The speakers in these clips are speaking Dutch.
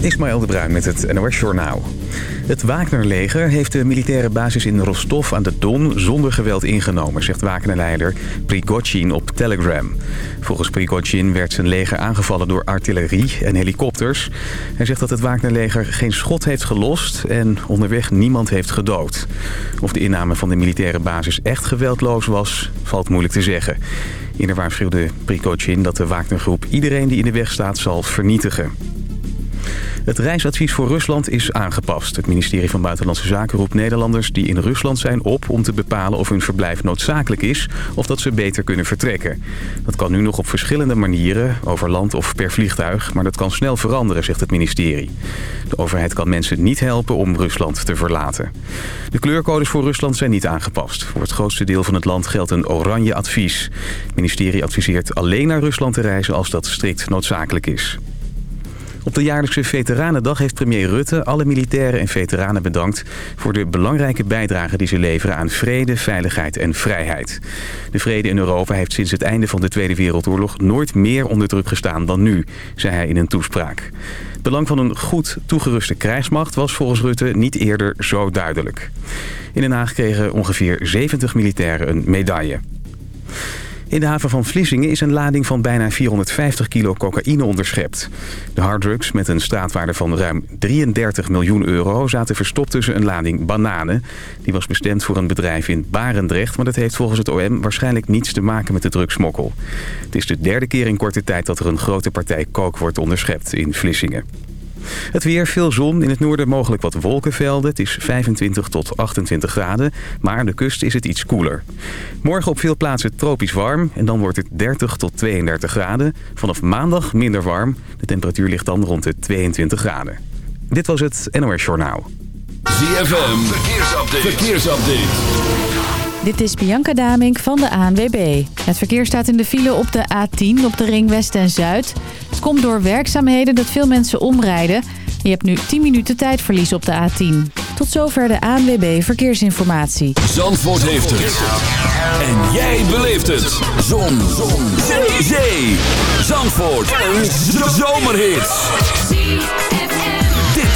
Ismaël de Bruin met het NOS Journaal. Het Wagner-leger heeft de militaire basis in Rostov aan de Don zonder geweld ingenomen, zegt Wagner-leider Prigozhin op Telegram. Volgens Prigozhin werd zijn leger aangevallen door artillerie en helikopters. Hij zegt dat het Wagner-leger geen schot heeft gelost en onderweg niemand heeft gedood. Of de inname van de militaire basis echt geweldloos was, valt moeilijk te zeggen. Eerder waarschuwde Prigozhin dat de Wagner-groep iedereen die in de weg staat zal vernietigen. Het reisadvies voor Rusland is aangepast. Het ministerie van Buitenlandse Zaken roept Nederlanders die in Rusland zijn op... om te bepalen of hun verblijf noodzakelijk is of dat ze beter kunnen vertrekken. Dat kan nu nog op verschillende manieren, over land of per vliegtuig... maar dat kan snel veranderen, zegt het ministerie. De overheid kan mensen niet helpen om Rusland te verlaten. De kleurcodes voor Rusland zijn niet aangepast. Voor het grootste deel van het land geldt een oranje advies. Het ministerie adviseert alleen naar Rusland te reizen als dat strikt noodzakelijk is. Op de jaarlijkse Veteranendag heeft premier Rutte alle militairen en veteranen bedankt... voor de belangrijke bijdrage die ze leveren aan vrede, veiligheid en vrijheid. De vrede in Europa heeft sinds het einde van de Tweede Wereldoorlog nooit meer onder druk gestaan dan nu, zei hij in een toespraak. Het belang van een goed toegeruste krijgsmacht was volgens Rutte niet eerder zo duidelijk. In Den Haag kregen ongeveer 70 militairen een medaille. In de haven van Vlissingen is een lading van bijna 450 kilo cocaïne onderschept. De harddrugs met een straatwaarde van ruim 33 miljoen euro zaten verstopt tussen een lading bananen. Die was bestemd voor een bedrijf in Barendrecht, maar dat heeft volgens het OM waarschijnlijk niets te maken met de drugsmokkel. Het is de derde keer in korte tijd dat er een grote partij kook wordt onderschept in Vlissingen. Het weer, veel zon. In het noorden mogelijk wat wolkenvelden. Het is 25 tot 28 graden. Maar aan de kust is het iets koeler. Morgen op veel plaatsen tropisch warm. En dan wordt het 30 tot 32 graden. Vanaf maandag minder warm. De temperatuur ligt dan rond de 22 graden. Dit was het NOS Journaal. ZFM, verkeersupdate. verkeersupdate. Dit is Bianca Damink van de ANWB. Het verkeer staat in de file op de A10 op de ring West en Zuid. Het komt door werkzaamheden dat veel mensen omrijden. Je hebt nu 10 minuten tijdverlies op de A10. Tot zover de ANWB Verkeersinformatie. Zandvoort heeft het. En jij beleeft het. Zon. Zon. Zee. Zandvoort. Een zomerhit.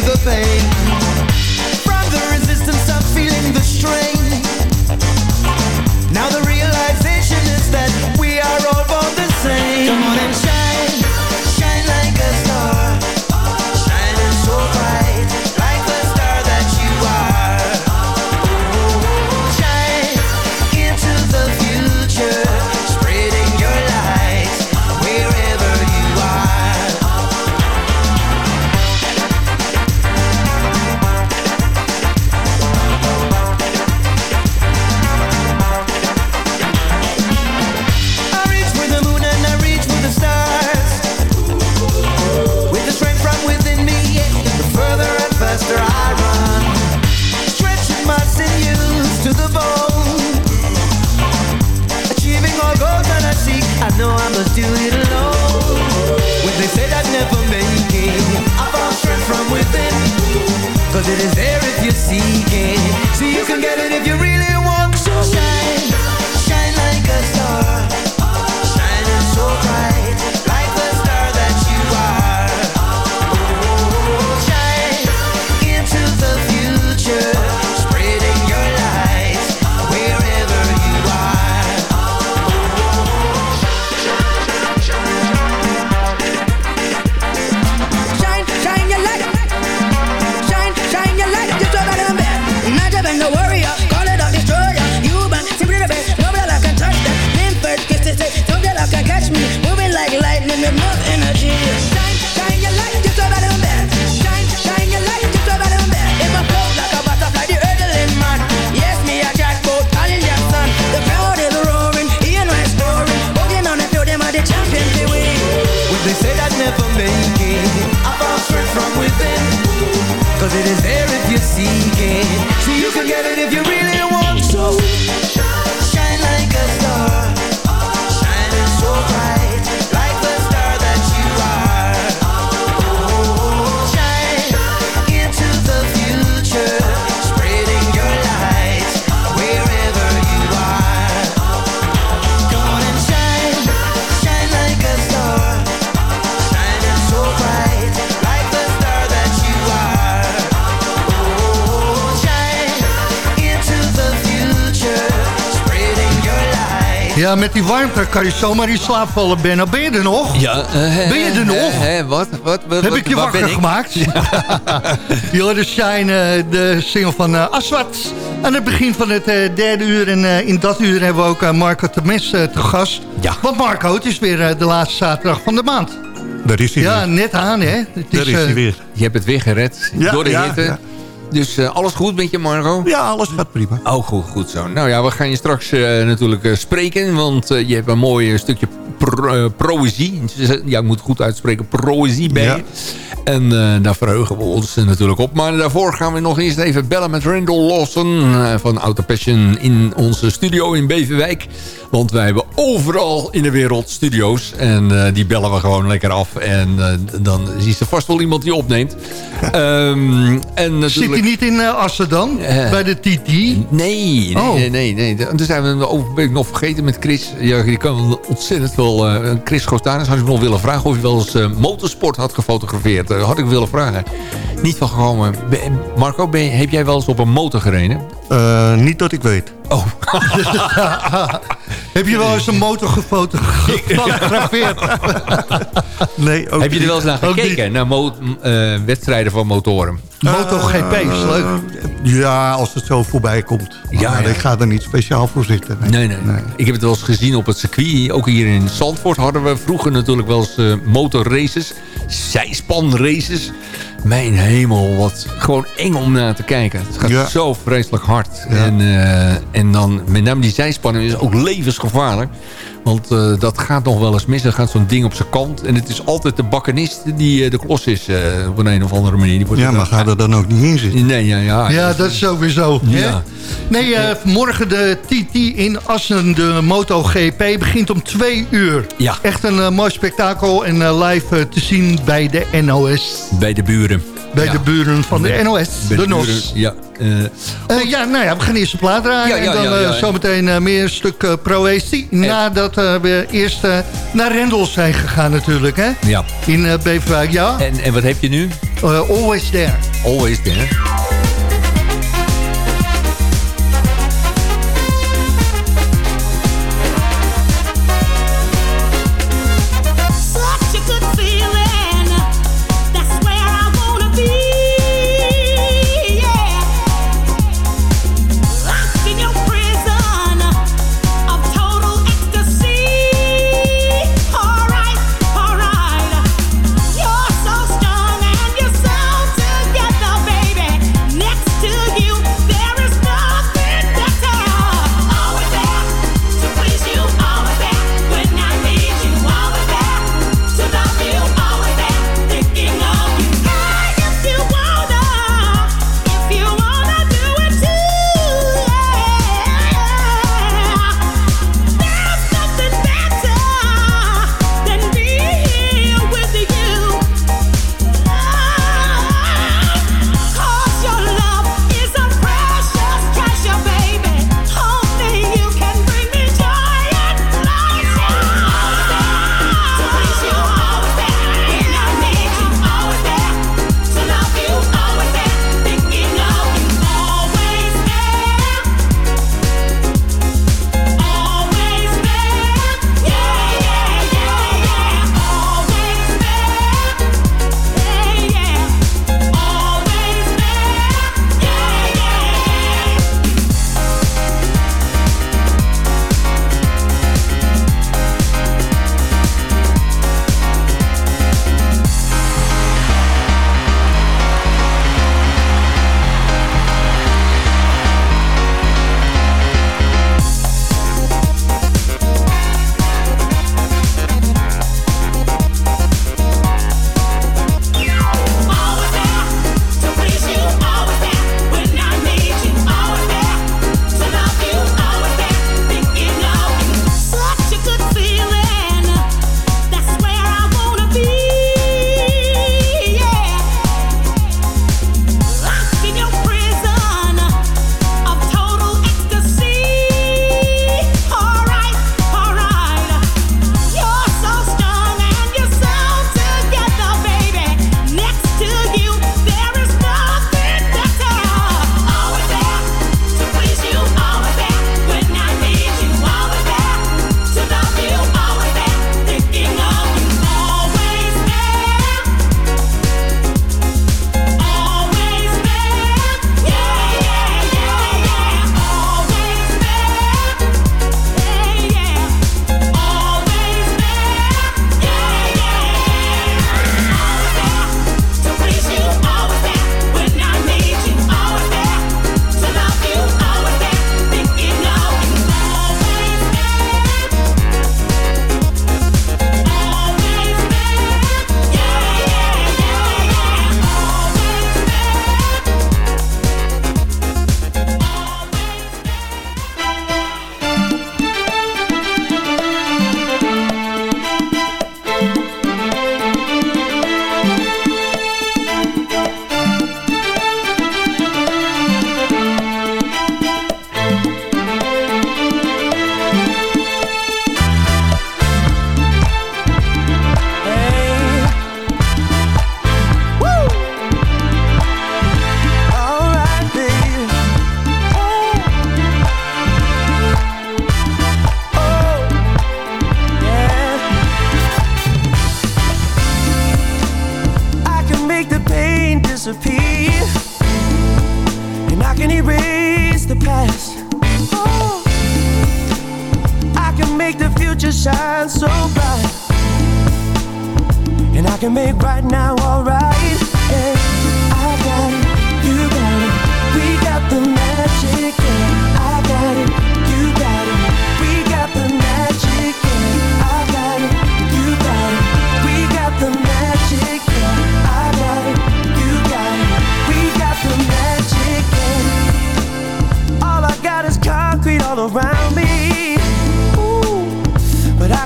the pain Ja, met die warmte kan je zomaar in slaap vallen, Benno. Ben je er nog? Ja. Uh, ben je er nog? Uh, wat, wat, wat, Heb ik je wakker gemaakt? hoorde Shine, uh, de single van uh, Aswat. Aan het begin van het derde uur. En in dat uur hebben we ook Marco Temes te gast. Ja. Want Marco, het is weer de laatste zaterdag van de maand. Daar is hij Ja, weer. net aan, hè? Het Daar is, is hij weer. Je hebt het weer gered. Ja, door de ja, hitte. Ja. Dus uh, alles goed met je, Margo? Ja, alles gaat prima. Oh, goed, goed zo. Nou ja, we gaan je straks uh, natuurlijk uh, spreken. Want je hebt een mooi stukje pro proëzie. Ja, ik moet goed uitspreken. Proëzie bij ja. En daar verheugen we ons natuurlijk op. Maar daarvoor gaan we nog eerst even bellen met Randall Lawson van Auto Passion in onze studio in Beverwijk. Want wij hebben overal in de wereld studio's. En die bellen we gewoon lekker af. En dan is er vast wel iemand die opneemt. um, en natuurlijk... Hij niet in uh, Assen dan? Uh, bij de TT? Nee, nee, oh. nee. nee, nee. Toen zijn we over, ben ik nog vergeten met Chris. Ja, die kan ontzettend wel... Uh, Chris Gostanus had ik nog willen vragen... of hij wel eens motorsport had gefotografeerd. Dat had ik willen vragen. Niet van gekomen. Marco, ben, heb jij wel eens op een motor gereden? niet dat ik weet. Oh. heb je wel eens een motor gefotografeerd? nee, ook Heb je er wel eens naar gekeken? Naar mo uh, wedstrijden van motoren? MotoGP is leuk. Ja, als het zo voorbij komt. Maar Ja, ja. ik ga er niet speciaal voor zitten. Nee. Nee, nee, nee. Ik heb het wel eens gezien op het circuit. Ook hier in Zandvoort hadden we vroeger natuurlijk wel eens uh, motorraces. Zijspanraces. Mijn hemel, wat gewoon eng om naar te kijken. Het gaat Ja. zo vreselijk hard. Ja. En, eh, en dan met name die zijspanning is ook levensgevaarlijk. Want eh, dat gaat nog wel eens mis. Dan gaat zo'n ding op zijn kant. En het is altijd de bakkenist die eh, de klos is. op een, een of andere manier. Die wordt Ja, maar ga er dan ook niet in zitten. Nee, ja, ja. Ja, dat is sowieso. Ja. Nee, morgen de TT in Assen, de MotoGP, begint om twee uur. Ja. Echt een mooi spektakel en live te zien bij de NOS. Bij de buren. Bij Ja. de buren van de NOS, bij de, NOS. Ja. eh, Eh, ja, nou ja, we gaan eerst de plaat draaien. Ja, ja, en dan eh, zometeen meer een stuk proëzie. Nadat we eerst naar Rendels zijn gegaan natuurlijk, hè? ja. In Beverwijk, ja. En, en wat heb je nu? Always there. Always there.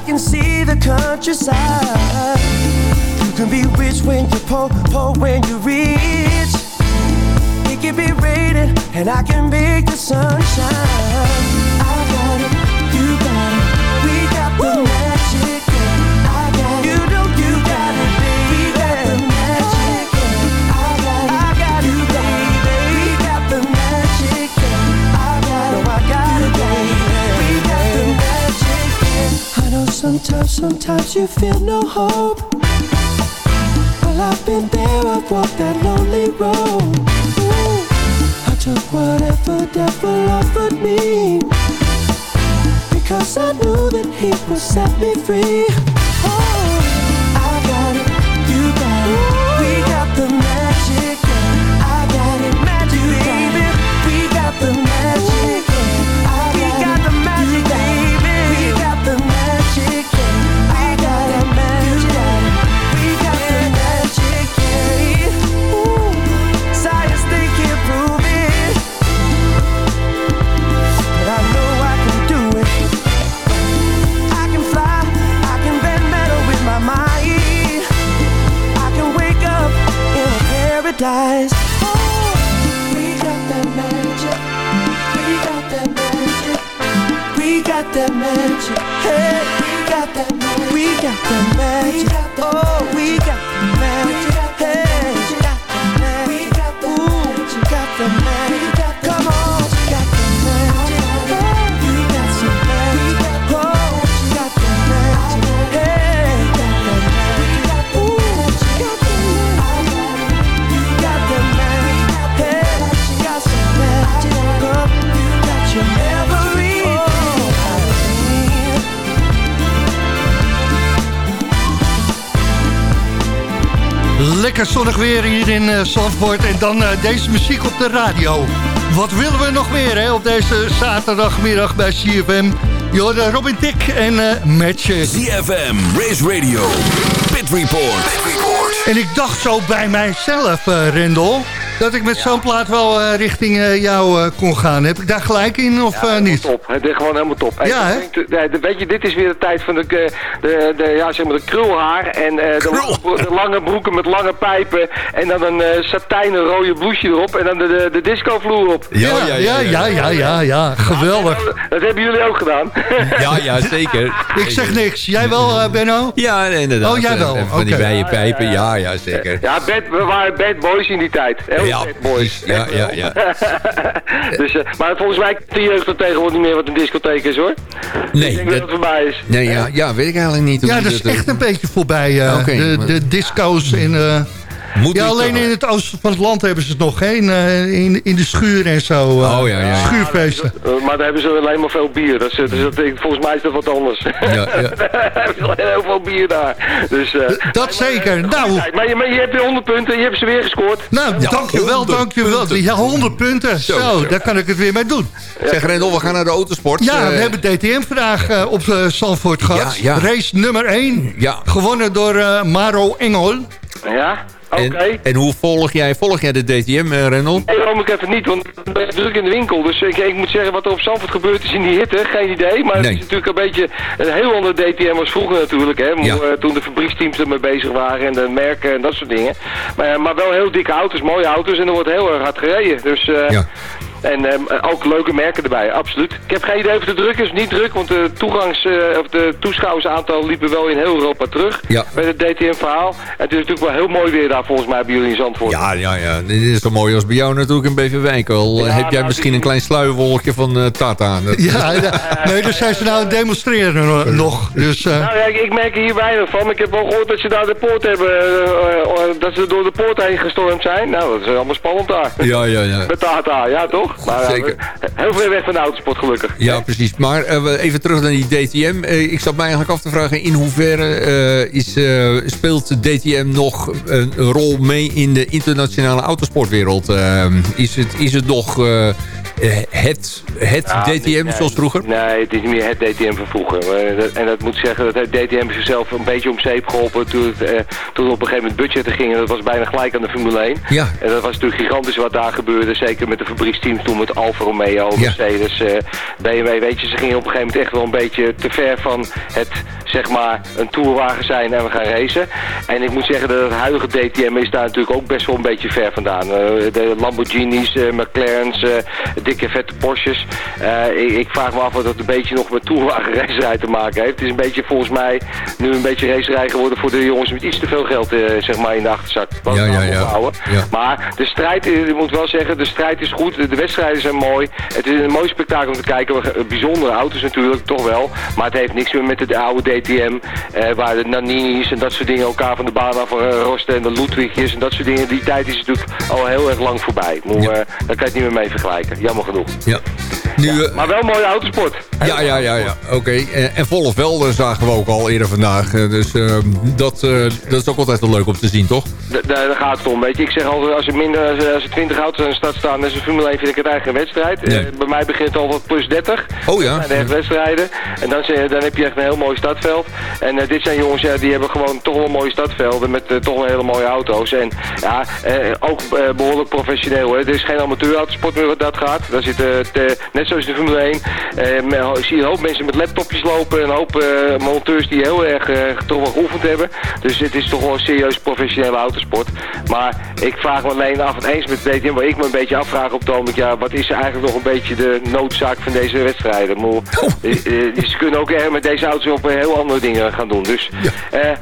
Can see the countryside. You can be rich when you're poor, poor when you're rich. It can be raining, and I can make the sun shine. Sometimes, sometimes you feel no hope. Well, I've been there, I've walked that lonely road. Ooh, I took whatever devil offered me. Because I knew that he would set me free. We got that. We got that magic. Oh, we got Lekker zonnig weer hier in eh, Zandvoort en dan eh, deze muziek op de radio. Wat willen we nog meer hè, op deze zaterdagmiddag bij CFM? Je hoorde Robin Dick en Matchje. ZFM, Race Radio, Pit Report. En ik dacht zo bij mijzelf, eh Rendel... dat ik met zo'n plaat wel eh, richting eh, jou eh, kon gaan. Heb ik daar gelijk in of eh, niet? Top. Het is gewoon helemaal top. Ja, ik hè? weet je, dit is weer de tijd van de, de, de, de, ja, zeg maar de krulhaar en eh, de, de lange broeken met lange pijpen en dan een eh, satijnen rode blouseje erop en dan de, de, de discovloer op. Ja, ja, ja, ja, ja, ja, ja. geweldig. Dat hebben jullie ook gedaan. Ja, ja, zeker. Ik zeg niks. Jij wel, Benno? Ja, inderdaad. Oh, jij wel. Van die Oké. bijenpijpen, ja, ja, zeker. Ja, bad, we waren bad boys in die tijd. Heel Ja, boys. Ja, ja, ja. dus, eh, maar volgens mij de jeugd er tegenwoordig niet meer wat een discotheek is hoor. ik Nee, denk dat dat, het voorbij is. nee ja, ja, weet ik eigenlijk niet. Ja, dat is eh, echt een beetje voorbij. eh, de, maar- de disco's en... moet ja, alleen in het oosten van het land hebben ze het nog. Hè? In, eh, in, in de schuur en zo. eh, Oh, ja, ja. Schuurfeesten. Maar daar hebben ze alleen maar veel bier. Dat is, dus dat, volgens mij is dat wat anders. Ja, ja. Is alleen heel veel bier daar. Dus, eh, Dat zeker. Nou, maar, je, maar je hebt weer 100 punten, je hebt ze weer gescoord. nou Ja, dankjewel, 100 dankjewel. punten. Ja, 100 punten. Zo, Zo, zo. daar kan ik het weer mee doen. Zeg Rendel, we gaan naar de autosport. Ja, we hebben DTM-vraag eh, op uh, Zandvoort gehad. Ja, ja. Race nummer 1. Ja. Gewonnen door eh, Maro Engel. Ja, oké. En, en hoe volg jij, volg jij de DTM, eh, Rendel? Nee, waarom ik even niet, want ik ben druk in de winkel. Dus ik, ik moet zeggen, wat er op Zandvoort gebeurd is in die hitte, geen idee. Maar Nee. het is natuurlijk een beetje een heel ander DTM als vroeger natuurlijk. Hè, Ja. eh, Toen de fabrieksteams ermee bezig waren en de merken en dat soort dingen. Maar, maar wel heel dikke auto's, mooie auto's en er wordt heel erg hard gereden. Dus eh, Ja. En ehm, ook leuke merken erbij, absoluut. Ik heb geen idee of het druk is, niet druk, want de, toegangs, eh, of de toeschouwersaantal liepen wel in heel Europa terug. Ja. Bij het DTM-verhaal. Het is natuurlijk wel heel mooi weer daar volgens mij bij jullie in Zandvoort. Ja, ja, ja. Dit is zo mooi als bij jou natuurlijk in Beverwijk. Al Ja, heb jij nou, misschien die- een klein sluierwolkje van eh, Tata. Dat- Ja, ja. nee, daar zijn ze nou aan het demonstreren eh, nog. Dus, eh, Nou ja, ik, ik merk er hier weinig van. Ik heb wel gehoord dat ze daar de poort hebben, dat ze door de poort heen gestormd zijn. Nou, dat is allemaal spannend daar. Ja, ja, ja. Met Tata, ja toch? Maar, ja, Zeker. Heel veel weg van de autosport gelukkig. Ja, precies. Maar eh, even terug naar die DTM. Eh, ik zat mij eigenlijk af te vragen... in hoeverre eh, is, eh, speelt DTM nog een, rol mee... in de internationale autosportwereld? Eh, is, het, is het nog eh, het, het Ja, DTM nee, zoals vroeger? Nee, het is niet meer het DTM van vroeger. Dat- En dat moet zeggen dat het DTM zichzelf een beetje om zeep geholpen toen het, eh, toen het op een gegeven moment budgetten gingen. Dat was bijna gelijk aan de Formule 1. Ja. En dat was natuurlijk gigantisch wat daar gebeurde. Zeker met de fabrieksteams toen met Alfa Romeo, Ja. Mercedes, eh, BMW. Weet je, ze gingen op een gegeven moment echt wel een beetje te ver van het, zeg maar, een tourwagen zijn en we gaan racen. En ik moet zeggen dat het huidige DTM is daar natuurlijk ook best wel een beetje ver vandaan. Eh, de Lamborghinis, eh, McLaren's, eh, dikke vette Porsches. Eh, ik, ik vraag me af wat dat een beetje nog met tourwagenracerij te maken heeft. Het is een beetje volgens mij nu een beetje racerij geworden voor de jongens met iets te veel geld eh, zeg maar in de achterzak. Wat Ja, ja, allemaal ja. Maar de strijd, eh, ik moet wel zeggen, de strijd is goed. De, de wedstrijden zijn mooi. Het is een mooi spektakel om te kijken. Eh, Bijzondere auto's natuurlijk, toch wel. Maar het heeft niks meer met de oude DTM. eh, waar de Naninis en dat soort dingen elkaar van de baan af eh, rosten. En de Ludwigjes en dat soort dingen. Die tijd is natuurlijk al heel erg lang voorbij. Ja. eh, daar kan je het niet meer mee vergelijken. Jammer genoeg. Ja. Nu, eh, Maar wel mooie autosport. Ja, ja, ja, ja. oké. En, en volle velden zagen we ook al eerder vandaag. Eh, Dus eh, dat, dat is ook altijd wel leuk om te zien, toch? Da- Daar gaat het om, weet je. Ik zeg altijd, als er minder als, er 20 auto's aan de stad staan, dan is een Formule 1 vind ik het geen wedstrijd. Nee. Bij mij begint het al wat plus 30. Oh ja. Zijn echt wedstrijden. En dan, dan heb je echt een heel mooi stadveld. En dit zijn jongens, ja, die hebben gewoon toch wel mooie stadvelden met toch wel hele mooie auto's. En ja, ook eh, behoorlijk professioneel. Hè. Er is geen amateurautosport meer wat dat gaat. Daar zitten, het, eh, zoals de Formule 1, eh, me- ik zie een hoop mensen met laptopjes lopen. Een hoop eh, monteurs die heel erg eh, toch wel geoefend hebben. Dus het is toch wel een serieus professionele autosport. Maar ik vraag me alleen af en eens met DTM, waar ik me een beetje afvraag op het ja, wat is eigenlijk nog een beetje de noodzaak van deze wedstrijden? Eh, eh, ze kunnen ook met deze auto's op eh, heel andere dingen gaan doen. Dus eh, eh,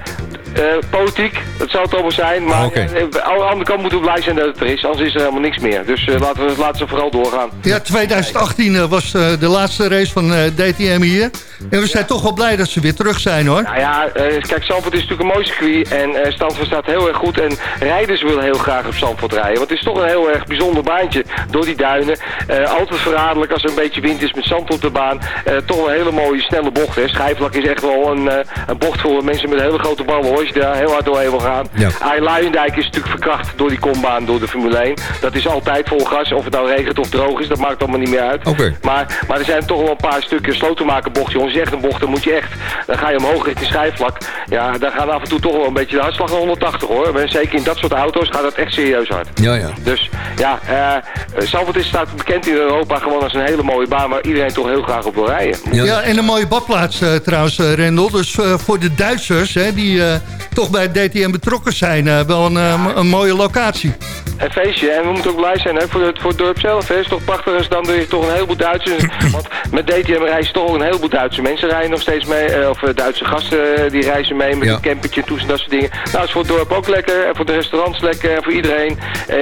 politiek, dat zal het allemaal zijn. Maar Ah, eh, aan de andere kant moeten we blij zijn dat het er is, anders is er helemaal niks meer. Dus eh, laten, we, laten ze vooral doorgaan. ja, 2018 eh, was eh, de laatste race van eh, DTM hier. En we zijn toch wel blij dat ze weer terug zijn, hoor. Nou ja, eh, kijk, Zandvoort is natuurlijk een mooi circuit en eh Zandvoort staat heel erg goed. En rijders willen heel graag op Zandvoort rijden, want het is toch een heel erg bijzonder baantje door die duinen. Eh, altijd verraderlijk als er een beetje wind is met zand op de baan. Eh, toch een hele mooie snelle bocht. Hè. Schijfvlak is echt wel een, eh, een bocht voor mensen met hele grote ballen hoor, als je daar heel hard doorheen wil gaan. Ja. Arie Luijendijk is natuurlijk verkracht door die kombaan, door de Formule 1. Dat is altijd vol gas, of het nou regent of droog is, dat maakt allemaal niet meer uit. Oké. Maar, maar er zijn toch wel een paar stukken slotenmakerbocht, jongens. Echt een bocht, dan moet je echt, dan ga je omhoog richting schijfvlak. Ja, dan gaat af en toe toch wel een beetje de hartslag naar 180 hoor. Maar Zeker in dat soort auto's gaat dat echt serieus hard. Ja, ja. Dus ja, eh is staat bekend in Europa gewoon als een hele mooie baan waar iedereen toch heel graag op wil rijden. Ja. Ja, en een mooie badplaats eh, trouwens, eh, Rendel. Dus eh, voor de Duitsers, hè, die eh, toch bij het DTM betrokken zijn, eh, wel een, eh, een mooie locatie. Een feestje. En we moeten ook blij zijn hè, voor, het, voor het dorp zelf. Hè. Het is toch prachtig als dan je toch een heleboel Duitsers. Want met DTM reizen toch een heleboel Duitse mensen rijden nog steeds mee. eh, of Duitse gasten die reizen mee met Ja. een campertje, toes en dat soort dingen. Nou, is voor het dorp ook lekker. En voor de restaurants lekker. En voor iedereen. Eh,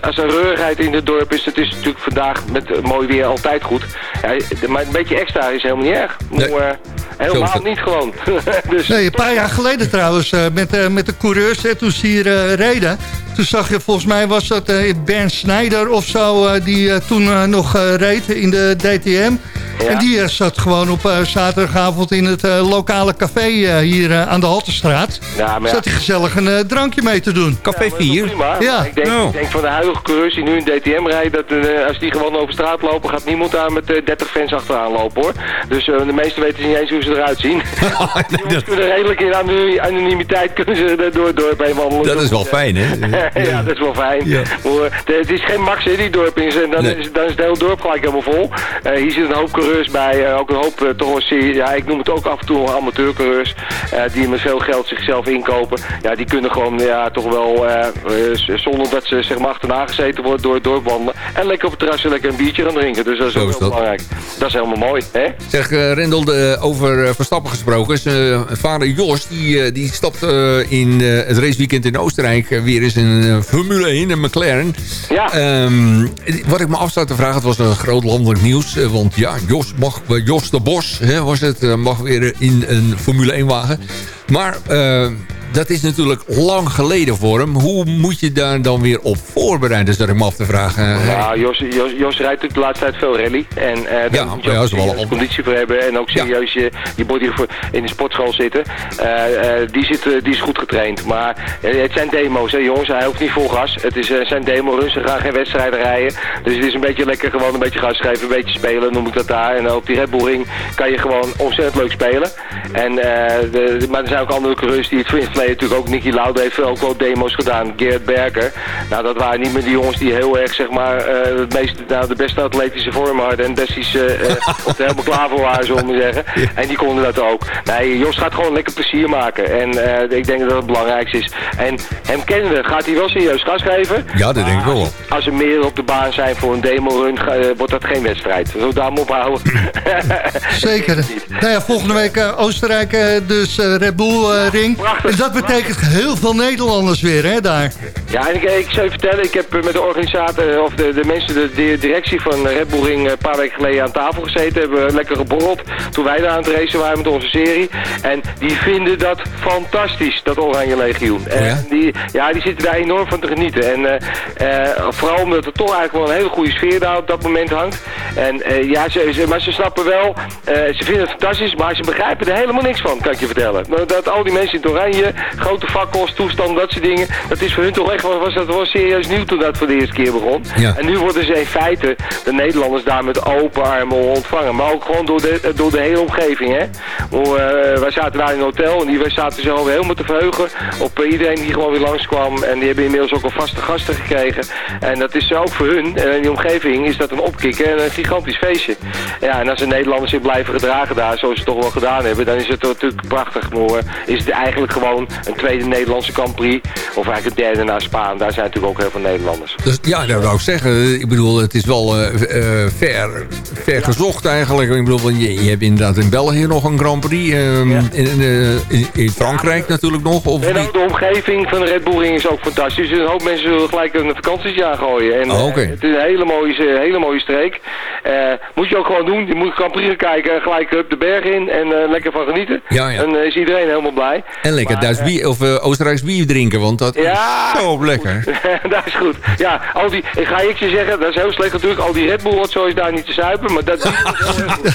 als er reurigheid in het dorp is, het is natuurlijk vandaag met mooi weer altijd goed. Ja, maar een beetje extra is helemaal niet erg. Nee. Eh, helemaal niet gewoon. dus, Nee, een paar jaar geleden trouwens, eh, met, eh, met de coureurs, hè, toen ze hier eh, reden. Toen zag je, volgens mij was dat eh Bernd Snijder of zo, eh, die eh, toen nog eh, reed in de DTM. En die zat gewoon op eh, zaterdagavond in het eh, lokale café eh, hier aan de Haltestraat. ja, maar ja. Zat hij gezellig een drankje mee te doen. Café Ja, maar dat is 4. Prima. Ja. Ik, denk, Oh. ik denk van de huidige coureurs die nu in DTM rijden, dat als die gewoon over straat lopen, gaat niemand daar met eh, 30 fans achteraan lopen hoor. Dus eh, de meesten weten niet eens hoe ze eruit zien. Die kunnen redelijk in anonimiteit kunnen ze er door dorp heen wandelen. Dat is wel fijn, hè? ja, dat is wel fijn. Ja. Maar, het is geen max hè, die dorp in. En dan, Nee. is, dan is het hele dorp gelijk helemaal vol. Eh, hier zitten een hoop coureurs bij. eh, ook een hoop eh, toch wel. Ja, ik noem het ook af en toe amateurcoureurs. die met veel geld zichzelf inkopen. Ja, die kunnen gewoon ja, toch wel zonder dat ze zeg maar achterna gezeten worden door doorwandelen. En lekker op het terrasje lekker een biertje gaan drinken. Dus dat is Zo ook is heel dat. belangrijk. Dat is helemaal mooi, hè? Zeg, Rendel, de, over Verstappen gesproken. Zijn vader Jos, die, die stapt in het raceweekend in Oostenrijk weer eens in een Formule 1, een McLaren. Ja. Ehm, wat ik me af zou te vragen, het was een groot landelijk nieuws. eh, want ja, Jos, mag, eh, Jos de Bos hè, was het, eh, mag weer in een Formule 1 wagen. Maar eh, dat is natuurlijk lang geleden voor hem. Hoe moet je daar dan weer op voorbereiden, zou ik me af te vragen. Ja, Jos, Jos, Jos rijdt natuurlijk de laatste tijd veel rally. En eh daar Ja, moet je ja, ook dat is wel al- conditie voor hebben. En ook serieus je, je body voor in de sportschool zitten. Eh, eh, die, zit, eh, die is goed getraind. Maar eh, het zijn demo's, hè, jongens. Hij hoeft niet vol gas. Het is, eh, zijn demo-runs. Ze gaan geen wedstrijden rijden. Dus het is een beetje lekker gewoon een beetje gas geven. Een beetje spelen, noem ik dat daar. En op die Red Bull Ring kan je gewoon ontzettend leuk spelen. En, eh, de, maar er zijn ook andere coureurs die het in natuurlijk ook... Nicky Lauda heeft ook wel demo's gedaan. Gerrit Berger. Nou, dat waren niet meer die jongens die heel erg, zeg maar, eh, het meest, nou, de beste atletische vorm hadden. En best iets eh, eh, of er helemaal klaar voor waren, zullen we zeggen. En die konden dat ook. Nee, Jos gaat gewoon lekker plezier maken. En eh, ik denk dat dat het belangrijkste is. En hem kennende gaat hij wel serieus gas geven. Ja, dat denk ik wel. Als er meer op de baan zijn voor een demo-run, wordt dat geen wedstrijd. Zo daar moet ophouden. Zeker. Nou ja, volgende week Oostenrijk, eh, dus eh, Red Bull ring. prachtig. Dat betekent heel veel Nederlanders weer, hè, daar. Ja, en ik, ik zou je vertellen, ik heb eh, met de organisator, eh, of de, de mensen, de, de directie van Red Bull Ring eh, een paar weken geleden aan tafel gezeten. Hebben lekker geborreld toen wij daar aan het racen waren met onze serie. En die vinden dat fantastisch, dat Oranje Legioen. En ja? die, ja, die zitten daar enorm van te genieten. En vooral omdat er toch eigenlijk wel een hele goede sfeer daar op dat moment hangt. En ja, ze, ze- maar ze snappen wel, ze vinden het fantastisch, maar ze begrijpen er helemaal niks van, kan ik je vertellen. Dat al die mensen in het oranje, grote fakkels, toestanden, dat soort dingen, dat is voor hun toch echt, was dat wel serieus nieuw toen dat voor de eerste keer begon. Ja. En nu worden ze in feite, de Nederlanders daar met open armen ontvangen. Maar ook gewoon door de, door de hele omgeving, hè. Eh, wij zaten daar in een hotel en die, wij zaten zo helemaal te verheugen op eh, iedereen die gewoon weer langskwam. En die hebben inmiddels ook al vaste gasten gekregen. En dat is ook voor hun, en in die omgeving, is dat een opkikken en een gigantisch feestje. Ja, en als de Nederlanders zich blijven gedragen daar, zoals ze toch wel gedaan hebben, dan is het natuurlijk prachtig. Maar eh, is het eigenlijk gewoon een tweede Nederlandse Grand Prix, of eigenlijk een derde na Spaan. Daar zijn natuurlijk ook heel veel Nederlanders. Dus, ja, dat wou ik zeggen. Ik bedoel, het is wel eh, eh, ver, ver gezocht eigenlijk. Ik bedoel, je, je hebt inderdaad in België nog een Grand Prix. ehm, Ja. in, in, eh, in- in Frankrijk natuurlijk nog. Of En ook de omgeving van de Red Bull Ring is ook fantastisch. Dus een hoop mensen zullen gelijk een vakantiejaar gooien. En, Oh, eh, het is een hele mooie, hele mooie streek. Moet je ook gewoon doen. Je moet Grand Prix gaan kijken en gelijk de berg in en lekker van genieten. Ja, ja. Dan is iedereen helemaal blij. En lekker Maar, Duits bier, of eh, Oostenrijks bier drinken, want dat Ja, is zo lekker. dat is goed. Ja, al die, ik ga ik je zeggen, dat is heel slecht natuurlijk. Al die Red Bull wat zo is daar niet te zuipen, maar dat is heel goed.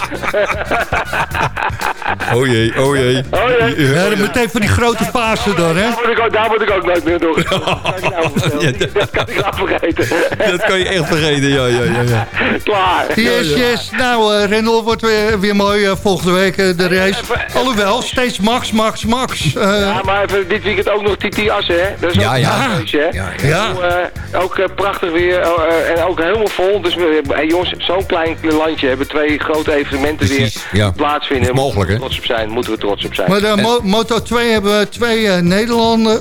Oh jee, oh jee. Oh ja, Ja, meteen van die grote Pasen dan, hè. daar word ik ook, daar word ik ook nooit meer door. Dat kan ik nou vertellen. Dat kan ik vergeten. Dat kan je echt vergeten, ja, ja, ja. ja. Klaar. Yes, yes. Nou, eh Rendel wordt weer, weer mooi eh, volgende week eh, de race. Alhoewel, steeds max, max, max. Eh, Ja, maar even dit weekend ook nog Titi Assen, hè? Dat is Ja, ook ja. een feestje, hè? Ja, ja. Ja. Ook, ook prachtig weer en ook helemaal vol. Dus we, hey, jongens, zo'n klein landje hebben twee grote evenementen Precies, weer ja. plaatsvinden. Mogelijk, hè? Trots op zijn, moeten we trots op zijn. Maar de Mo- Moto 2 hebben we twee eh,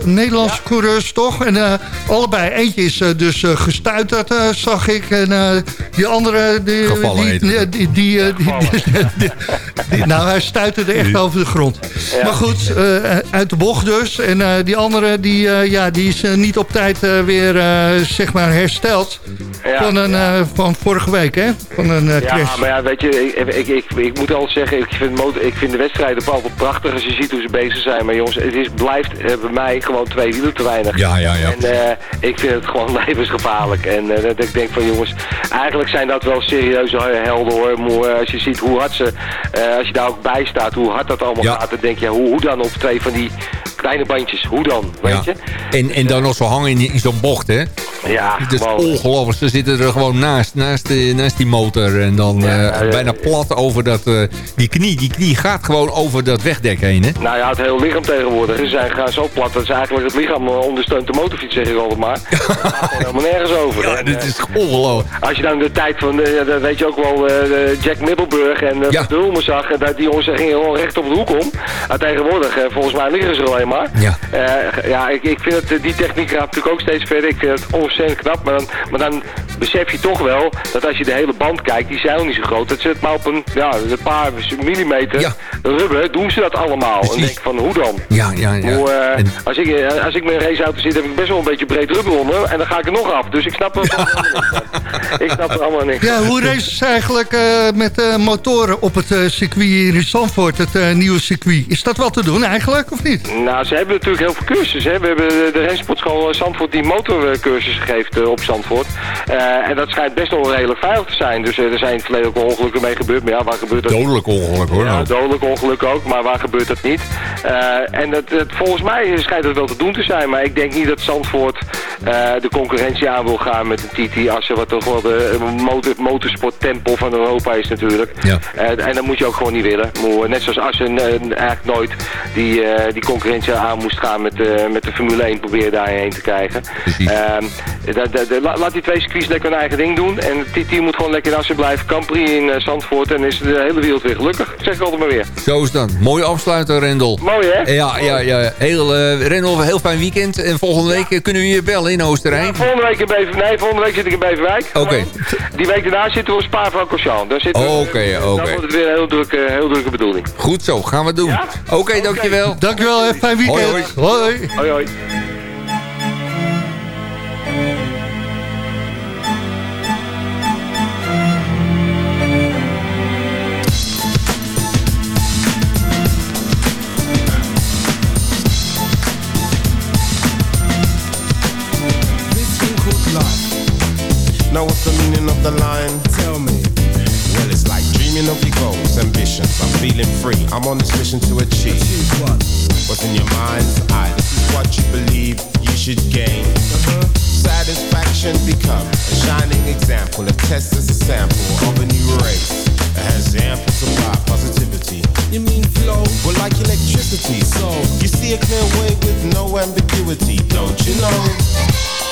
Nederlandse coureurs, toch? En eh, allebei. Eentje is eh, dus gestuiterd, zag ik. En eh, die andere... Die, Gevallen die, die, die, die, die- die- die- Nou, hij stuiterde echt over de grond. Maar goed, eh, uit de bocht dus. En eh, die andere, die, eh, ja, die is niet op tijd weer, eh, zeg maar, hersteld. Ja, van, een, ja. eh, van vorige week, hè? Van een eh, Ja, crash. maar ja, weet je, ik, ik, ik, ik moet altijd zeggen, ik vind, motor- ik vind de wedstrijden altijd prachtig als je ziet hoe ze bezig zijn. Maar jongens, het is, blijft eh, bij mij gewoon twee wielen te weinig. Ja, ja, ja. En eh, ik vind het gewoon levensgevaarlijk. En eh, dat ik denk van jongens, eigenlijk zijn dat wel serieuze helden hoor. Maar als je ziet hoe hard ze, als je daar ook bij staat, hoe hard dat allemaal Ja. gaat, dan denk je, hoe, hoe dan op twee van die kleine bandjes, hoe dan, weet Ja. je? En, en dan nog zo hangen in, in zo'n bocht, hè? Ja, Het is ongelooflijk. Ze zitten er gewoon naast, naast, die, naast die motor. En dan Ja, eh, bijna plat over dat... eh, die knie, die knie gaat gewoon over dat wegdek heen, hè? Nou ja, het hele lichaam tegenwoordig. Ze zijn, gaan zo plat dat ze eigenlijk het lichaam eh, ondersteunt de motorfiets, zeg ik altijd maar. Dat gaat helemaal nergens over. Ja, En, dit eh, is ongelooflijk. Als je dan de tijd van, de, dat weet je ook wel, eh, Jack Middelburg en de Ulmer zag, dat die jongens eh, gingen gewoon recht op de hoek om. Maar tegenwoordig, eh, volgens mij liggen ze er alleen maar. Ja. Eh, ja, ik, ik vind het, eh, die techniek gaat natuurlijk ook steeds verder. Ik vind het ontzettend knap, maar dan, maar dan besef je toch wel dat als je de hele band kijkt, die zijn ook niet zo groot. Dat ze het maar op een, ja, een paar millimeter Ja. rubber doen ze dat allemaal. En denk van, hoe dan? Ja, ja, ja. Hoe, eh, En- als, ik, als ik met een raceauto zit, heb ik best wel een beetje breed rubber onder. En dan ga ik er nog af. Dus ik snap er allemaal niks van. Ik snap er allemaal niks Ja, hoe racen ze eigenlijk eh, met eh, motoren op het circuit hier in Zandvoort, het eh, nieuwe circuit? Is dat wel te doen eigenlijk, of niet? Nou, ze hebben natuurlijk heel veel cursussen. Hè. We hebben de, de rensportschool eh, Zandvoort die motorcursus geeft eh, op Zandvoort. Eh, en dat schijnt best wel redelijk veilig te zijn. Dus eh, er zijn in het verleden ook ongelukken mee gebeurd. Maar ja, waar gebeurt dat? Dodelijk ongeluk, hoor. Ja, nou. dodelijk ongeluk ook, maar waar gebeurt dat niet? Eh, en volgens mij schijnt het wel te doen te zijn, maar ik denk niet dat Zandvoort eh, de concurrentie aan wil gaan met een TT Assen, wat toch wel de eh, motor, motorsporttempel van Europa is natuurlijk. Ja. Eh, en dat moet je ook gewoon niet willen. Net zoals Assen eh, eigenlijk nooit die, eh, die concurrentie aan moest gaan met, eh, met de Formule 1 proberen daarheen te krijgen. Ehm, la- laat die twee circuits lekker hun eigen ding doen. En TT moet gewoon lekker in Assen blijven. Campri in eh, Zandvoort. En is de hele wereld weer gelukkig. Dat zeg ik altijd maar weer. Zo is dat. Mooi afsluiten, Rendel. Mooi hè? Ja, ja, ja. Heel, eh Rendel, heel fijn weekend. En volgende week eh, kunnen we je bellen in Oostenrijk. Volgende week in Bever... Nee, volgende week zit ik in Beverwijk. Oké. Die week daarna zitten we op Spa-Francorchamps. Daar zitten we- Oké, Dan oké. wordt het weer een heel drukke, heel drukke bedoeling. Goed zo, gaan we het doen. Ja? Oké, dankjewel. Dankjewel, en fijn weekend. Hoi, hoi. Hoi hoi. This thing called life. Now what's the meaning of the line? Tell me. Well, it's like dreaming of your goals, ambitions. I'm feeling free. I'm on this mission to achieve. Achieve what? What's in your mind's eye? This is what you believe you should gain. Uh-huh. Satisfaction become a shining example. A test as a sample of a new race that has ample supply positivity. You mean flow? Well, like electricity. So you see a clear way with no ambiguity, don't you know?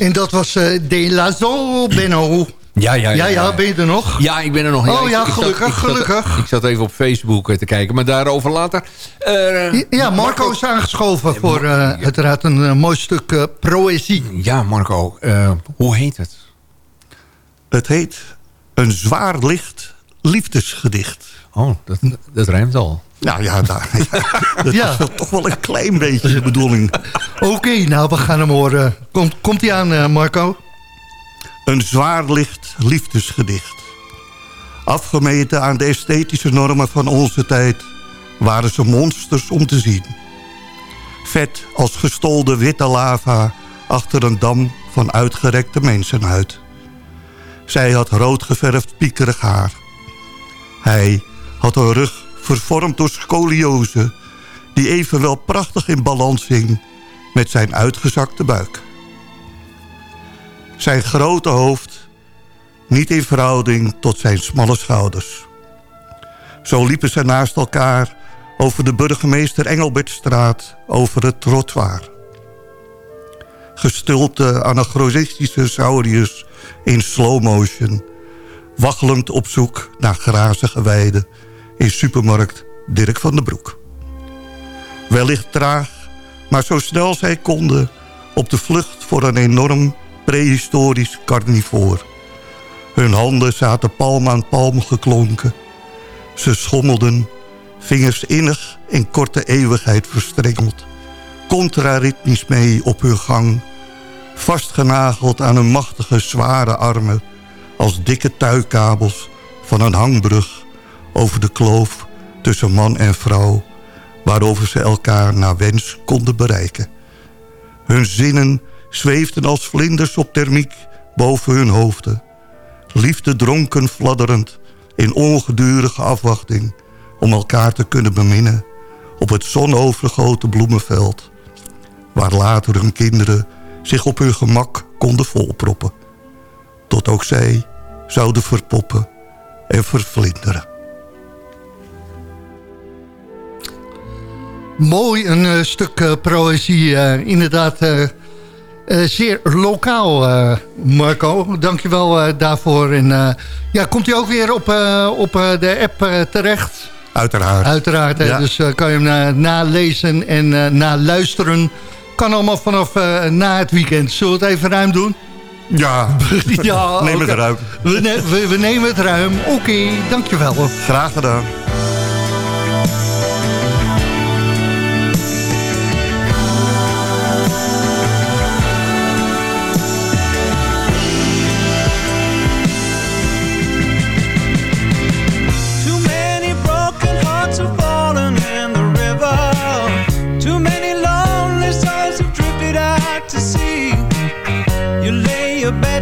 En dat was eh, De Lazo, Benno. Ja, ja, Ja, ja, ben je er nog? Ja, ik ben er nog. Oh ja, ik- ik zat- gelukkig, ik zat- gelukkig. Ik zat even op Facebook eh, te kijken, maar daarover later. Eh, Ja, Marco is aangeschoven voor eh, uiteraard een mooi stuk proëzie. Ja, Marco, eh, hoe heet het? Het heet Een zwaar licht liefdesgedicht. Oh, dat, dat rijmt al. Nou ja, daar, ja, dat Ja. is wel toch wel een klein beetje de bedoeling. Oké, nou, we gaan hem horen. Komt komt hij aan, eh, Marco? Een zwaar licht liefdesgedicht. Afgemeten aan de esthetische normen van onze tijd... waren ze monsters om te zien. Vet als gestolde witte lava... achter een dam van uitgerekte mensenhuid. Zij had rood geverfd piekerig haar. Hij had een rug vervormd door scoliose... die evenwel prachtig in balans hing met zijn uitgezakte buik. Zijn grote hoofd niet in verhouding tot zijn smalle schouders. Zo liepen ze naast elkaar over de burgemeester Engelbertstraat over het trottoir. Gestulpte anachronistische sauriërs in slow motion... waggelend op zoek naar grazige weiden in supermarkt Dirk van den Broek. Wellicht traag, maar zo snel zij konden... op de vlucht voor een enorm prehistorisch carnivoor. Hun handen zaten palm aan palm geklonken. Ze schommelden, vingers innig in korte eeuwigheid verstrengeld. Contraritmisch mee op hun gang. Vastgenageld aan hun machtige, zware armen... als dikke tuikabels van een hangbrug... over de kloof tussen man en vrouw... waarover ze elkaar naar wens konden bereiken. Hun zinnen zweefden als vlinders op thermiek boven hun hoofden. Liefde dronken fladderend in ongedurige afwachting... om elkaar te kunnen beminnen op het zonovergoten bloemenveld... waar later hun kinderen zich op hun gemak konden volproppen. Tot ook zij zouden verpoppen en vervlinderen. Mooi, een eh, stuk eh, proëzie. eh, inderdaad, zeer lokaal, Marco. Dankjewel uh, daarvoor. En, ja, komt hij ook weer op, op de app terecht? Uiteraard. Uiteraard, Ja. dus kan je hem na- nalezen en naluisteren. Kan allemaal vanaf na het weekend. Zullen we het even ruim doen? Ja, ja neem het oké. ruim. We, ne- we, we nemen het ruim. Oké, dankjewel. Graag gedaan.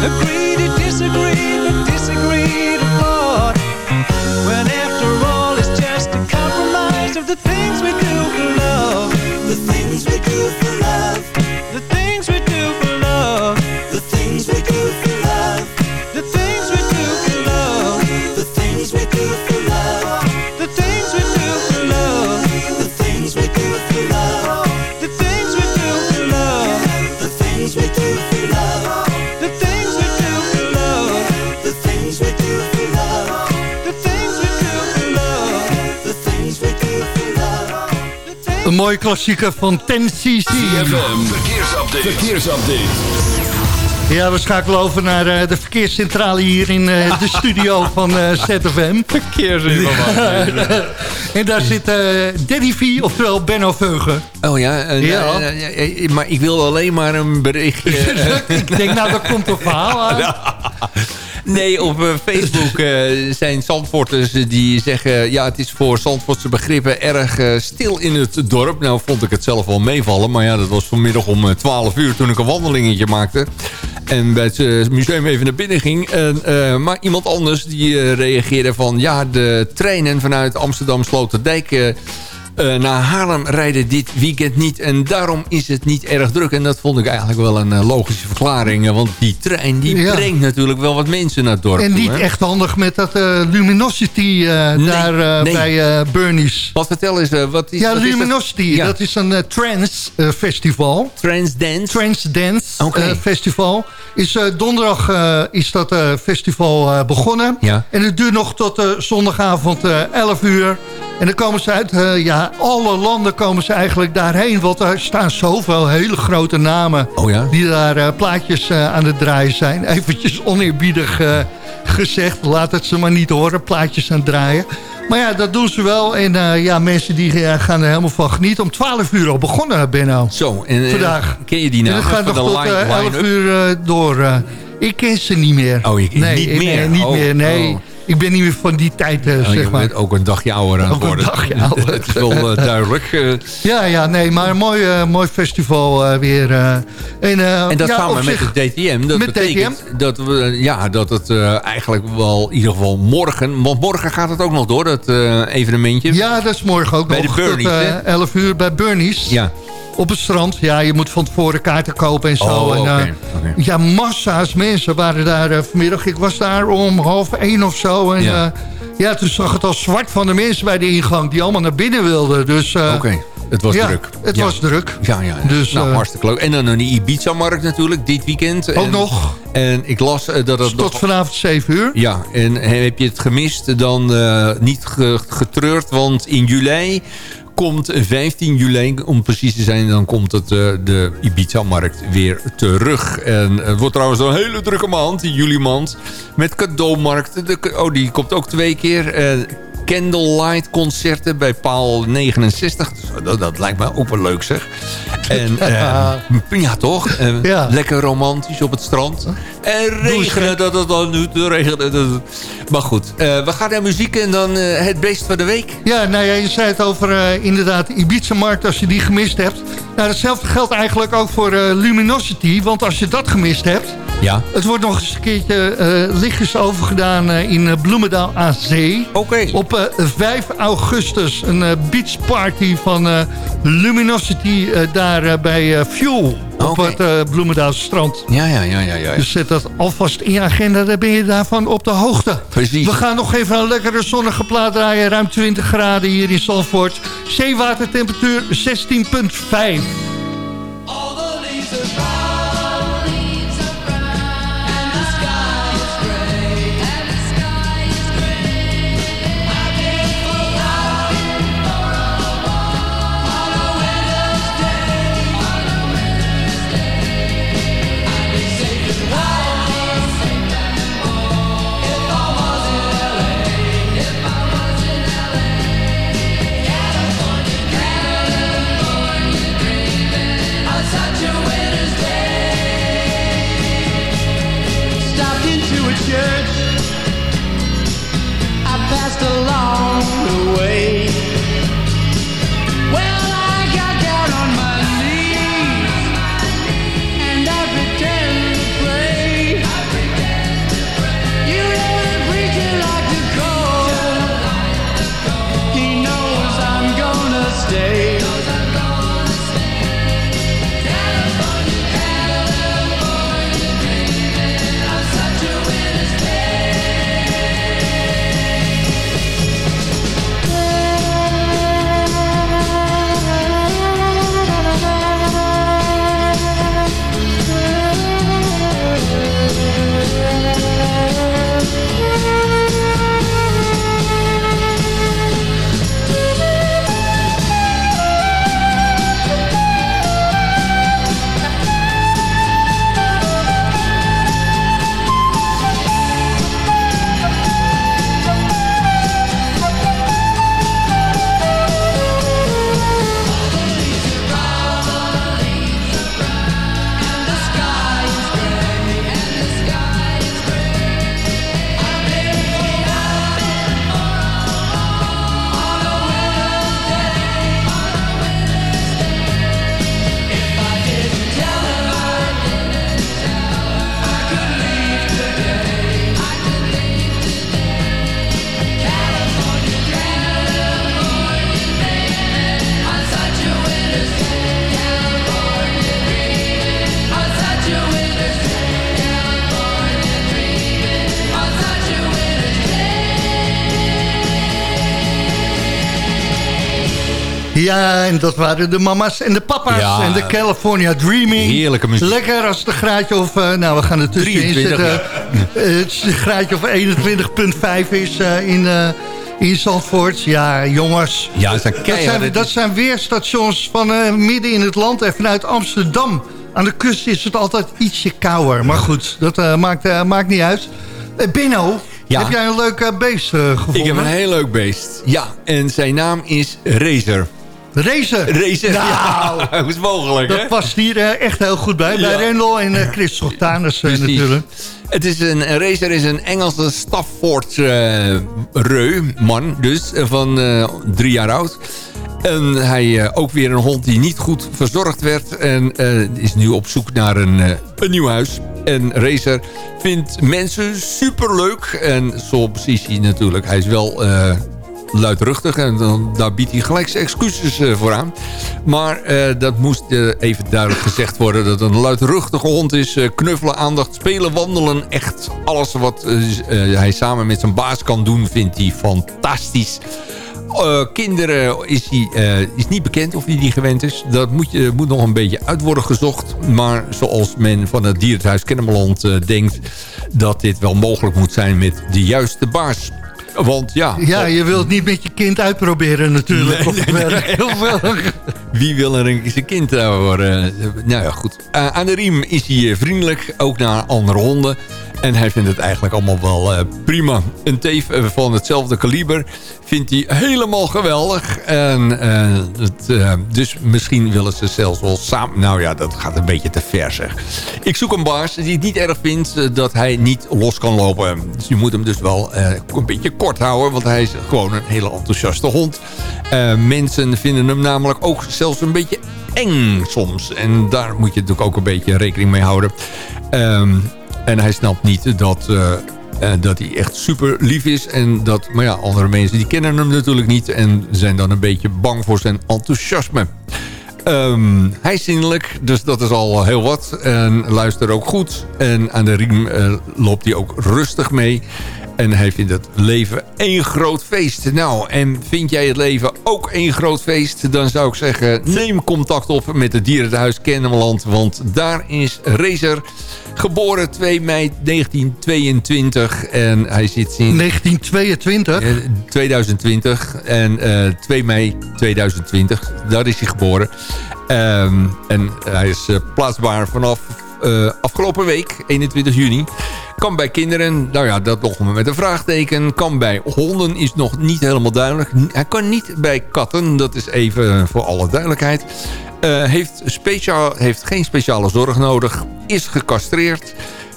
Agree to disagree, but disagree to part. When after all, it's just a compromise of the things we mooie klassieker van 10cc. ZFM, verkeersupdate. verkeersupdate. Ja, we schakelen over naar eh, de verkeerscentrale hier in eh, de studio van eh, ZFM. Verkeersinformatie. en daar zit eh Daddy V, oftewel Benno Veugen. Oh ja, Ja. maar ik wil alleen maar een berichtje... Ik denk, nou, daar komt een verhaal aan. Nee, op eh, Facebook eh, zijn Zandvoorters die zeggen... ja, het is voor Zandvoortse begrippen erg eh, stil in het dorp. Nou vond ik het zelf wel meevallen. Maar ja, dat was vanmiddag om eh, 12 uur toen ik een wandelingetje maakte. En bij het museum even naar binnen ging. En, maar iemand anders die reageerde van... ja, de treinen vanuit Amsterdam Sloterdijk... eh, eh, naar Haarlem rijden dit weekend niet. En daarom is het niet erg druk. En dat vond ik eigenlijk wel een eh, logische verklaring. eh, Want die trein die Ja. brengt natuurlijk wel wat mensen naar het dorp En niet hè? echt handig met dat Luminosity Nee, daar nee. bij Bernie's. Wat vertel eens, wat is Ja, wat is Luminosity, Ja. dat is een trance eh, festival. Transdance. Trance Dance Oké. eh, Festival. Is, donderdag is dat festival begonnen. Ja. En het duurt nog tot zondagavond eh 11 uur. En dan komen ze uit eh, ja, alle landen komen ze eigenlijk daarheen. Want er staan zoveel hele grote namen Oh ja? die daar eh, plaatjes eh, aan het draaien zijn. Eventjes oneerbiedig eh, gezegd. Laat het ze maar niet horen, plaatjes aan het draaien. Maar ja, dat doen ze wel. En ja, mensen die gaan er helemaal van genieten. Om 12 uur al begonnen, Benno. Zo, en, Vandaag. ken je die En naam? het gaat nog tot line- eh, 11 line-up? uur door. ik ken ze niet meer. Oh, je- nee, niet ik- meer? nee, niet Oh, meer, nee. oh. Ik ben niet meer van die tijd, Oh, zeg je maar. bent ook een dagje ouder aan het Ook een worden. dagje ouder. Het is wel eh, duidelijk. eh. Ja, ja, nee, maar een mooi, mooi festival weer. en, En dat ja, samen met het DTM. Dat Met betekent Dat, we, ja, dat het eigenlijk wel in ieder geval morgen... Want morgen gaat het ook nog door, dat evenementje. Ja, dat is morgen ook Bij nog de Burnies, tot eh, hè? 11 uur bij Burnies. Ja. Op het strand. Ja, je moet van tevoren kaarten kopen en zo. Oh, en. Ja, massa's mensen waren daar vanmiddag. Ik was daar om half één of zo. En, Ja. ja. ja, toen zag het al zwart van de mensen bij de ingang... die allemaal naar binnen wilden. Dus, eh, Oké, het was ja, druk. het Ja. was druk. Ja, ja. ja. Dus, nou, eh, hartstikke leuk. En dan een Ibiza-markt natuurlijk, dit weekend. Ook en, nog. En ik las eh, dat het Tot nog... vanavond 7 uur. Ja, en heb je het gemist, dan eh, niet ge- getreurd. Want in juli komt 15 juli, om precies te zijn... dan komt het, eh, de Ibiza-markt weer terug. En het wordt trouwens een hele drukke maand, die juli maand. Met cadeaumarkten. De, oh, die komt ook twee keer. Candlelight concerten bij paal 69. Dus dat, dat lijkt me ook wel leuk zeg. En eh, ja toch? Eh, Ja. Lekker romantisch op het strand. En regenen dat het dan nu te regenen. Maar goed, eh, we gaan naar muziek en dan het beest van de week. Ja, nou ja, je zei het over inderdaad de Ibiza-markt als je die gemist hebt. Nou, datzelfde geldt eigenlijk ook voor Luminosity. Want als je dat gemist hebt... Ja. Het wordt nog eens een keertje eh lichtjes overgedaan eh, in eh, Bloemendaal aan Zee. Oké. Op eh, 5 augustus een beachparty van Luminosity daar bij Fuel. Op het Bloemendaalse strand. Ja, ja, ja, ja. ja. Dus zet dat alvast in je agenda, dan ben je daarvan op de hoogte. Precies. We gaan nog even een lekkere zonnige plaat draaien. Ruim 20 graden hier in Zandvoort. Zeewatertemperatuur 16,5. En dat waren de mama's en de papa's Ja. en de California Dreaming. Heerlijke muziek. Lekker als een graadje of, eh, nou we gaan er tussenin 23, zitten. Eh, het graadje of 21,5 is eh, in, in Zandvoort. Ja, jongens. Ja, het zijn Dat zijn, dat zijn weerstations van eh, midden in het land en vanuit Amsterdam. Aan de kust is het altijd ietsje kouder. Maar goed, dat maakt, maakt niet uit. Benno, Ja. heb jij een leuk beest eh, gevonden? Ik heb een heel leuk beest. Ja, en zijn naam is Razer. Racer. Razer, Nou, ja. Hoe is mogelijk, hè? Dat past hier eh, echt heel goed bij. Bij Ja. Rendel en eh, Chris Sultanus eh, natuurlijk. Het is een, een racer is een Engelse Stafford reu, man dus, van drie jaar oud. En hij eh, ook weer een hond die niet goed verzorgd werd. En is nu op zoek naar een, een nieuw huis. En Racer vindt mensen superleuk. En zo precies hij natuurlijk. Hij is wel... luidruchtig. En dan, daar biedt hij gelijk excuses eh, voor aan. Maar eh, dat moest eh, even duidelijk gezegd worden. Dat een luidruchtige hond is. knuffelen, aandacht, spelen, wandelen. Echt alles wat hij samen met zijn baas kan doen vindt hij fantastisch. Kinderen is, hij, is niet bekend of hij die gewend is. Dat moet, je, moet nog een beetje uit worden gezocht. Maar zoals men van het dierenthuis Kennemerland denkt... dat dit wel mogelijk moet zijn met de juiste baas. Want ja... Ja, je wilt niet met je kind uitproberen natuurlijk. op het werk. Of wel? Wie wil er een zijn kind eh, worden? Nou ja, goed. Eh, aan de riem is hij eh, vriendelijk, ook naar andere honden. En hij vindt het eigenlijk allemaal wel eh, prima. Een teef eh, van hetzelfde kaliber vindt hij helemaal geweldig. En, eh, het, dus misschien willen ze zelfs wel samen... Nou ja, dat gaat een beetje te ver zeg. Ik zoek een baas die het niet erg vindt dat hij niet los kan lopen. Dus je moet hem dus wel een beetje kort houden. Want hij is gewoon een hele enthousiaste hond. Mensen vinden hem namelijk ook zelfs een beetje eng soms. En daar moet je natuurlijk ook een beetje rekening mee houden. Ehm, en hij snapt niet dat, eh, eh, dat hij echt super lief is. En dat, maar ja, andere mensen die kennen hem natuurlijk niet. En zijn dan een beetje bang voor zijn enthousiasme. Ehm, hij is zinnelijk, dus dat is al heel wat. En luistert ook goed. En aan de riem eh, loopt hij ook rustig mee. En hij vindt het leven één groot feest. Nou, en vind jij het leven ook één groot feest? Dan zou ik zeggen, neem contact op met het dierenhuis Kennemerland. Want daar is Razer geboren 2 mei 1922. En hij zit sinds... 1922? Eh, 2020 en eh 2 mei 2020. Daar is hij geboren. Ehm, en hij is eh, plaatsbaar vanaf eh, afgelopen week, 21 juni. Kan bij kinderen, nou ja, dat nog met een vraagteken. Kan bij honden, is nog niet helemaal duidelijk. Hij kan niet bij katten, dat is even voor alle duidelijkheid. Eh, heeft, speciaal, heeft geen speciale zorg nodig. Is gecastreerd.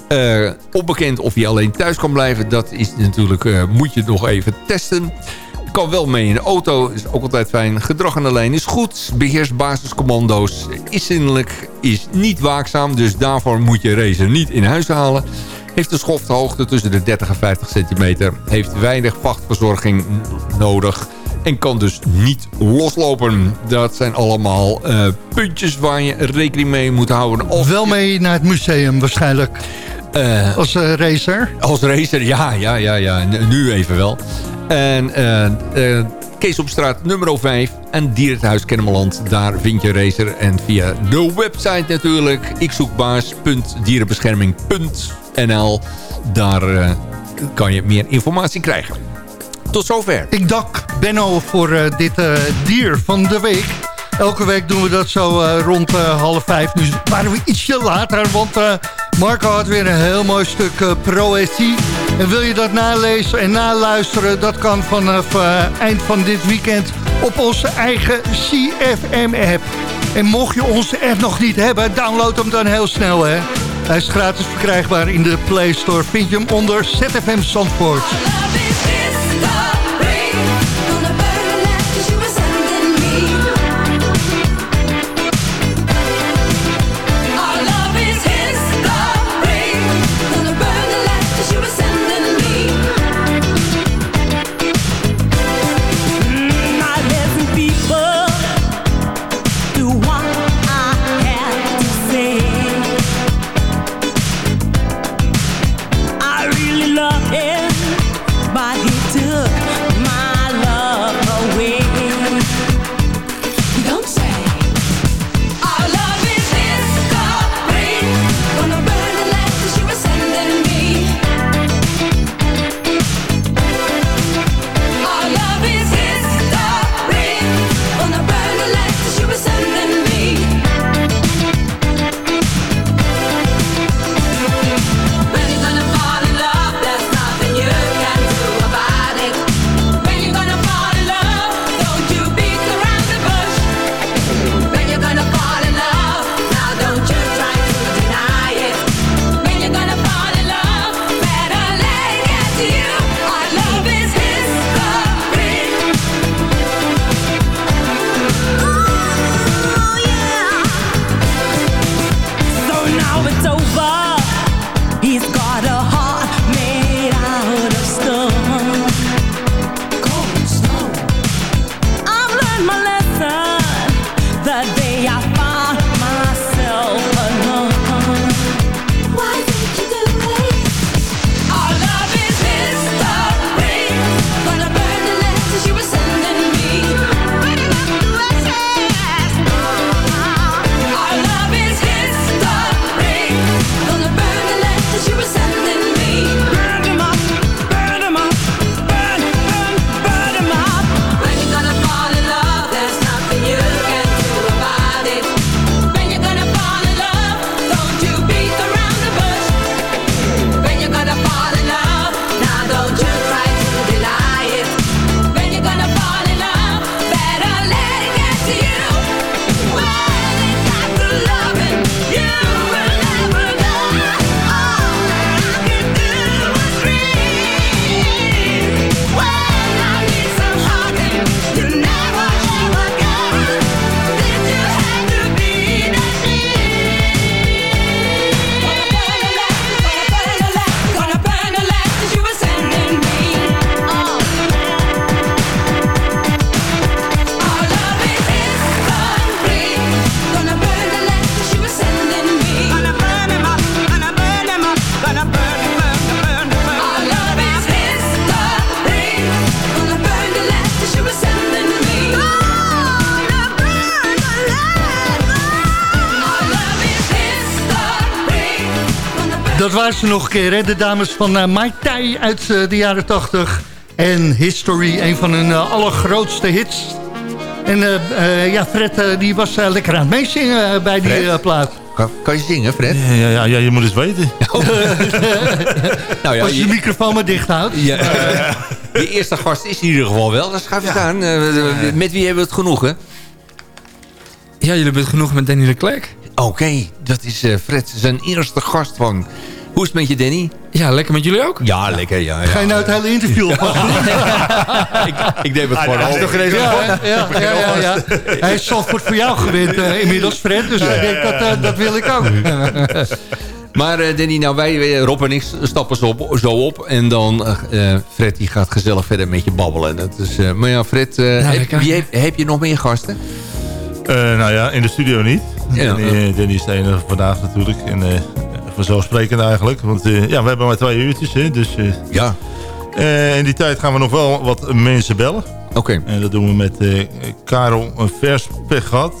Eh, onbekend of hij alleen thuis kan blijven. Dat is natuurlijk, eh, moet je nog even testen. Kan wel mee in de auto, is ook altijd fijn. Gedrag aan de lijn is goed. Beheerst basiscommando's. Is zinnelijk, is niet waakzaam. Dus daarvoor moet je racer niet in huis halen. Heeft een schofthoogte tussen de 30 en 50 centimeter. Heeft weinig vachtverzorging nodig. En kan dus niet loslopen. Dat zijn allemaal eh, puntjes waar je rekening mee moet houden. Of Wel mee naar het museum waarschijnlijk. Eh, Als eh, racer. als racer, ja, ja, ja, ja. Nu even wel. En Kees op straat nummer 5 en Dierenthuis Kennemerland. Daar vind je racer. En via de website natuurlijk. ikzoekbaas.dierenbescherming.nl Daar eh, kan je meer informatie krijgen. Tot zover. Ik dank Benno voor eh, dit eh, dier van de week. Elke week doen we dat zo rond half vijf. Nu waren we ietsje later, want Marco had weer een heel mooi stuk proëzie. En wil je dat nalezen en naluisteren? Dat kan vanaf eind van dit weekend op onze eigen CFM-app. En mocht je onze app nog niet hebben, download hem dan heel snel. Hè? Hij is gratis verkrijgbaar in de Play Store. Vind je hem onder ZFM Zandvoort. Dat nog een keer, hè? de dames van eh Mai Tai uit eh, de jaren 80. En History, een van hun eh, allergrootste hits. En eh, eh, ja, Fred die was lekker aan het meezingen bij die Fred? plaat. Kan, kan je zingen, Fred? Ja, ja, ja, je moet het weten. Nou ja, Als je de je, microfoon maar dicht houdt. ja, de eerste gast is in ieder geval wel. Dan schuif je aan. Met wie hebben we het genoegen? Ja, jullie hebben het genoeg met Danny de Klerk. Oké, dat is eh, Fred, zijn eerste gast van... Hoe is het met je, Danny? Ja, lekker met jullie ook? Ja, lekker, ja. ja. Ga je nou het hele interview oppakken? ik, ik neem het gewoon hij is toch geen Ja, ja, ja, ja. Hij is Zandvoort voor jou gewend eh, inmiddels, Fred. Dus ik denk, dat, eh, dat wil ik ook. Maar eh, Danny, nou wij, Rob en ik stappen zo op, zo op. En dan, eh, eh, Fred die gaat gezellig verder met je babbelen. Dat is, eh, maar ja, Fred, eh, heb, wie heb, heb je nog meer gasten? Eh, nou ja, in de studio niet. Ja. Danny, Danny is de enige vandaag natuurlijk. En eh, vanzelfsprekend eigenlijk. Want eh, ja, we hebben maar twee uurtjes. Hè, dus eh, Ja, eh, in die tijd gaan we nog wel wat mensen bellen. oké. En dat doen we met eh, Karel Verspegat.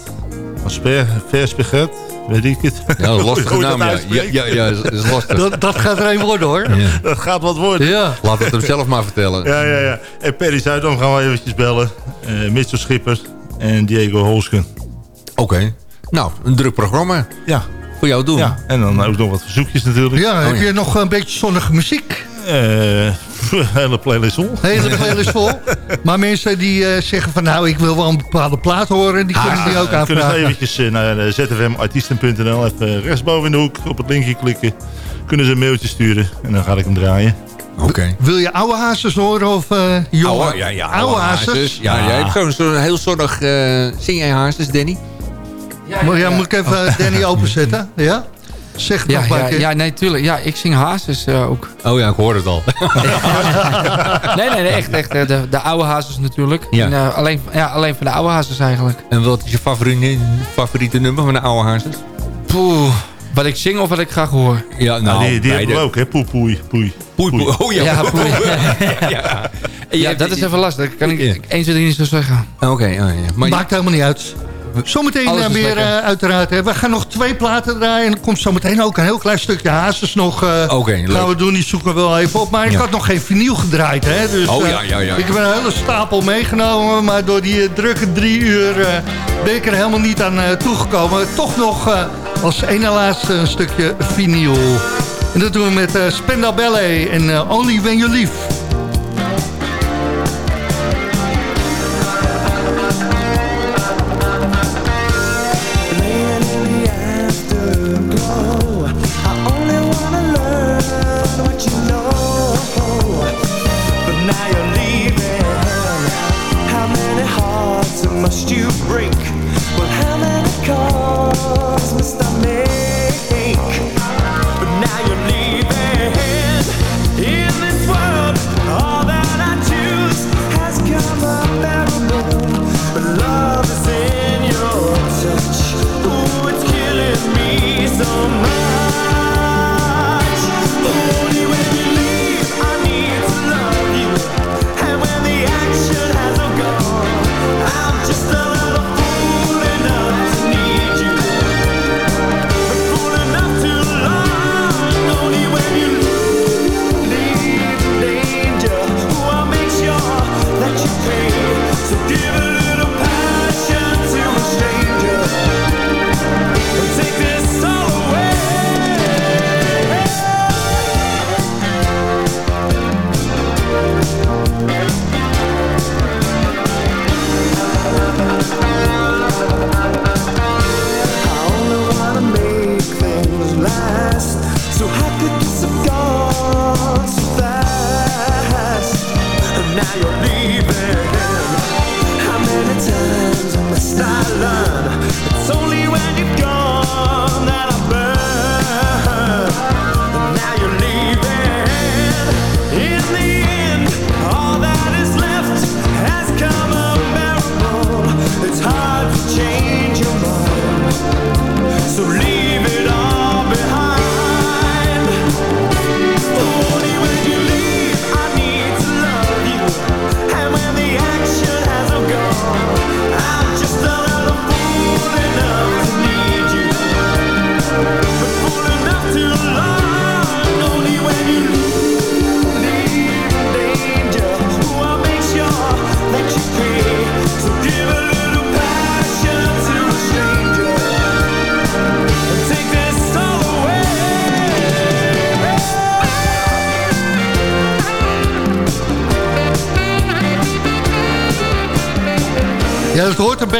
Verspegat, weet ik het. Ja, een lastige naam, ja. Ja, ja, ja, is, is lastig. Dat, dat gaat er een worden, hoor. Ja. Dat gaat wat worden. Ja. Laat het hem zelf maar vertellen. Ja, ja, ja. En Perry Zuidam gaan we eventjes bellen. Eh Mitchell Schipper en Diego Holsken. Oké. Nou, een druk programma Ja, voor jou doen. ja. En dan ook nog wat verzoekjes natuurlijk. Ja, Oh, heb ja. je nog een beetje zonnige muziek? Eh, hele playlist vol. Hele playlist vol. Maar mensen die eh, zeggen van nou, ik wil wel een bepaalde plaat horen, die kunnen die ook Dan kunnen ze aanvragen. eventjes eh, naar zfmartiesten.nl. Even rechtsboven in de hoek op het linkje klikken. Kunnen ze een mailtje sturen en dan ga ik hem draaien. Oké. Wil je oude hazes horen of eh jonge? Oude, ja, ja, oude hazes. Ja, jij hebt zo'n zo'n heel zonnig... eh zing jij hazes, Danny? Ja, moet ik even Danny openzetten? Ja? Zeg het Ja, nog maar ja, keer. ja, nee, tuurlijk. Ja, ik zing hazes eh, ook. Oh ja, ik hoor het al. Nee, nee, nee echt, echt. eh, De, de oude hazes natuurlijk. Ja. En, eh, alleen, ja, alleen van de oude hazes eigenlijk. en wat is je favoriete, favoriete nummer van de oude hazes? Poeh, wat ik zing of wat ik graag hoor. Ja, Nou, die die hebben we ook, hè? Poei, poei, poei. Poei, poei. Oh ja, Ja, poei. ja. Ja, dat is even lastig. Kan ik. 1, 2, 3 niet zo zeggen. Oké, oh, ja. maar Maakt helemaal niet uit. Zometeen eh, weer eh, uiteraard. Hè. We gaan nog twee platen draaien. En er komt zometeen ook een heel klein stukje hazes nog. Oké, leuk. gaan we doen. Die zoeken we wel even op. Maar ik Ja. had nog geen vinyl gedraaid. Hè. Dus, Oh, ja, ja, ja. Ik heb een hele stapel meegenomen. Maar door die drukke drie uur ben ik er helemaal niet aan toegekomen. Toch nog als ene laatste een stukje vinyl. En dat doen we met eh Spenda Ballet en Only When You Leave.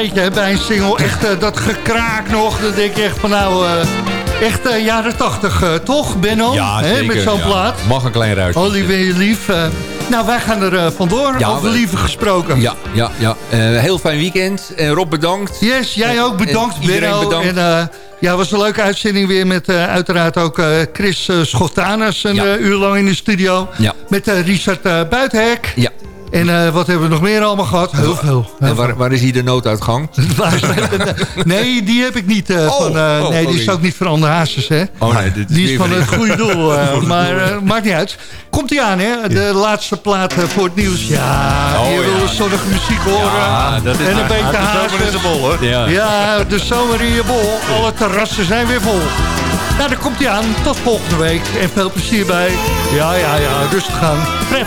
Beetje hè, bij een single. Echt eh, dat gekraak nog. Dan denk je echt van nou... eh, echt eh, jaren tachtig, toch, Benno? Ja, zeker, Met zo'n ja. plaat. Mag een klein ruisje. Oh, lieve je lief. nou, wij gaan er vandoor. Ja, over we- lieve gesproken. Ja, ja, ja. Heel fijn weekend. En Rob, bedankt. Yes, jij ook bedankt, En Benno. bedankt. En, ja, het was een leuke uitzending weer met uiteraard ook Chris uh, Schotanus een Ja. uur lang in de studio. Ja. Met Richard Buitenhek. Ja. En eh, wat hebben we nog meer allemaal gehad? Heel veel. En waar, waar is hier de nooduitgang? nee, die heb ik niet. eh, Oh, van, eh, oh, nee, die is ook niet van Ander Hazes, hè? Oh nee, dit is Die is van het goede doel. maar maakt niet uit. Komt ie aan, hè? De laatste plaat voor het nieuws. Ja, Oh, hier ja. willen we zonnige muziek horen. Ja, dat is en een beetje Ja, de bol, hoor. Ja. Ja, de zomer in je bol. Alle terrassen zijn weer vol. Nou, daar komt hij aan. Tot volgende week. En veel plezier bij. Ja, ja, ja. Rustig aan. Fred.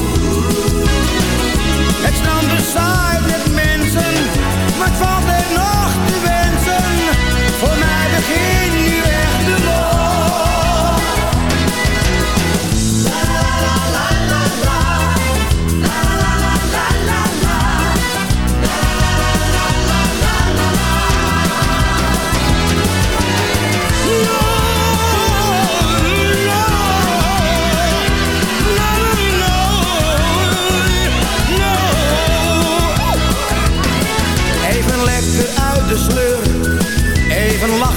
maar het valt er nog te wensen.